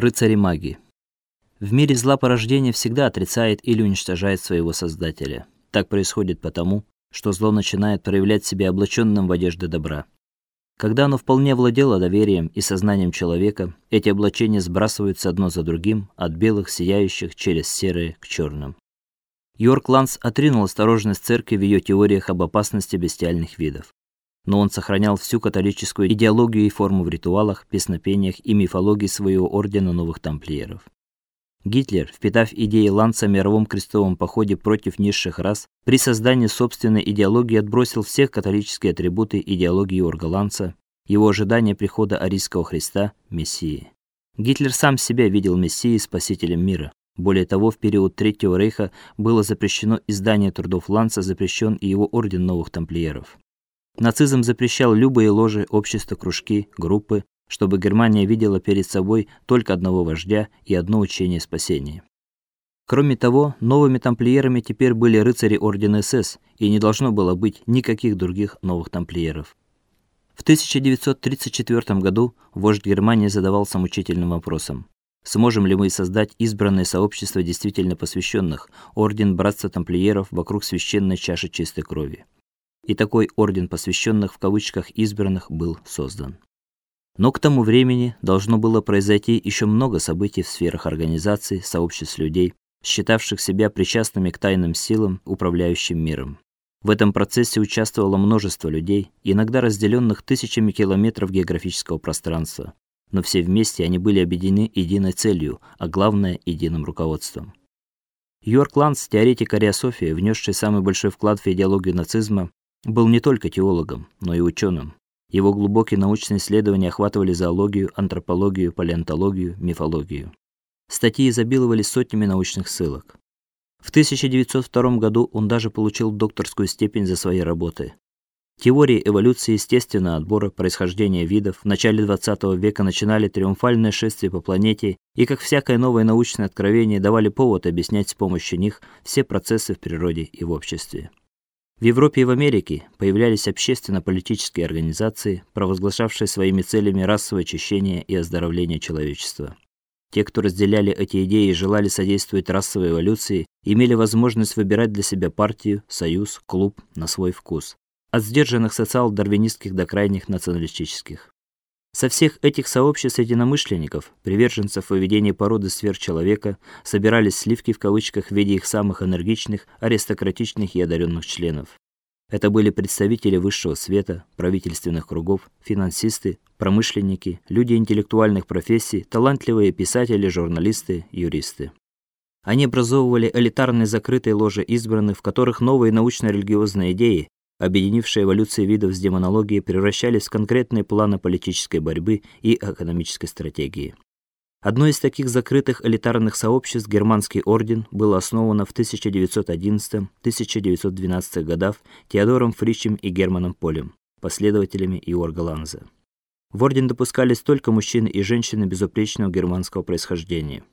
Рыцари магии. В мире зла порождение всегда отрицает или уничтожает своего создателя. Так происходит потому, что зло начинает проявлять себя облаченным в одежды добра. Когда оно вполне владело доверием и сознанием человека, эти облачения сбрасываются одно за другим, от белых сияющих через серые к черным. Йорк Ланс отринул осторожность церкви в ее теориях об опасности бестиальных видов. Но он сохранял всю католическую идеологию и форму в ритуалах, песнопениях и мифологии своего ордена новых тамплиеров. Гитлер, впитав идеи Ланца о мировом крестовом походе против низших рас, при создании собственной идеологии отбросил все католические атрибуты идеологии Орга Ланца, его ожидания прихода арийского Христа, Мессии. Гитлер сам себя видел Мессией, спасителем мира. Более того, в период Третьего рейха было запрещено издание трудов Ланца, запрещен и его орден новых тамплиеров. Нацизм запрещал любые ложи, общества, кружки, группы, чтобы Германия видела перед собой только одного вождя и одно учение спасения. Кроме того, новыми тамплиерами теперь были рыцари ордена СС, и не должно было быть никаких других новых тамплиеров. В 1934 году вождь Германии задавался мучительным вопросом: сможем ли мы создать избранное сообщество действительно посвященных, орден братства тамплиеров вокруг священной чаши чистой крови? И такой орден посвященных в кавычках избранных был создан. Но к тому времени должно было произойти еще много событий в сферах организации, сообществ людей, считавших себя причастными к тайным силам, управляющим миром. В этом процессе участвовало множество людей, иногда разделенных тысячами километров географического пространства, но все вместе они были объединены единой целью, а главное единым руководством. Йорк Ланс, теоретик ариософии, внесший самый большой вклад в идеологию нацизма, был не только теологом, но и ученым. Его глубокие научные исследования охватывали зоологию, антропологию, палеонтологию, мифологию. Статьи изобиловали сотнями научных ссылок. В 1902 году он даже получил докторскую степень за свои работы. Теории эволюции естественного отбора, происхождения видов в начале XX века начинали триумфальное шествие по планете и, как всякое новое научное откровение, давали повод объяснять с помощью них все процессы в природе и в обществе. В Европе и в Америке появлялись общественно-политические организации, провозглашавшие своими целями расовое очищение и оздоровление человечества. Те, кто разделяли эти идеи и желали содействовать расовой эволюции, имели возможность выбирать для себя партию, союз, клуб на свой вкус, от сдержанных социал-дарвинистских до крайних националистических. Со всех этих сообществ единомышленников, приверженцев выведения породы сверхчеловека, собирались сливки в кавычках в виде их самых энергичных, аристократичных и одаренных членов. Это были представители высшего света, правительственных кругов, финансисты, промышленники, люди интеллектуальных профессий, талантливые писатели, журналисты, юристы. Они образовывали элитарные закрытые ложи избранных, в которых новые научно-религиозные идеи объединившие эволюции видов с демонологией, превращались в конкретные планы политической борьбы и экономической стратегии. Одно из таких закрытых элитарных сообществ, Германский орден, было основано в 1911-1912 годах Теодором Фричем и Германом Полем, последователями Иорга Ланза. В орден допускались только мужчины и женщины безупречного германского происхождения.